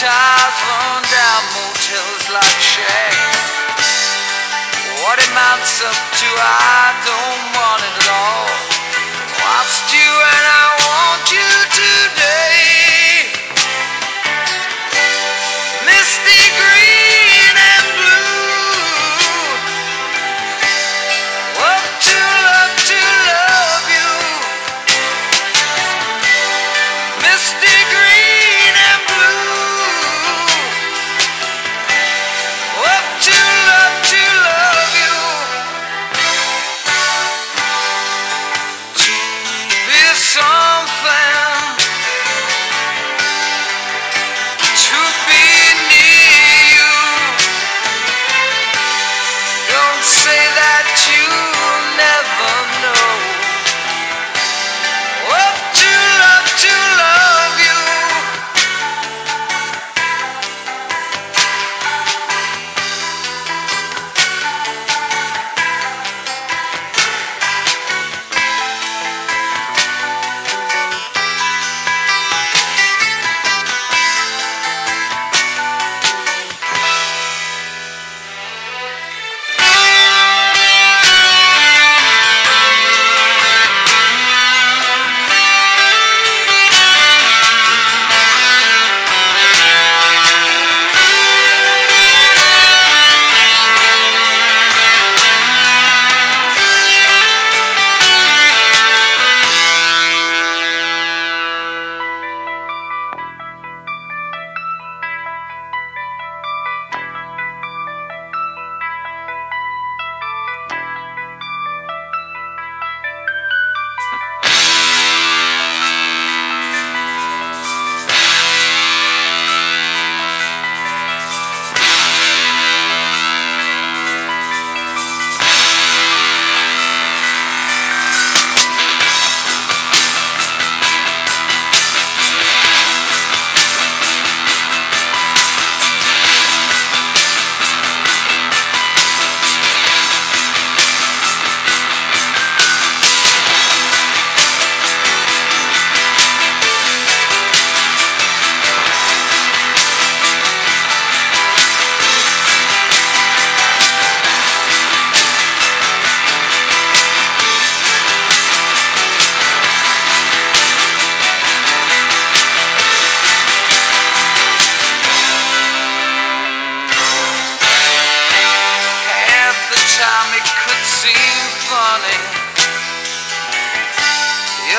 bars, run down motels like Shaq. What it mounts up to, I don't want it at all. Watched you and I want you today.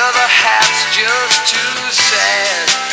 Other half's just too sad.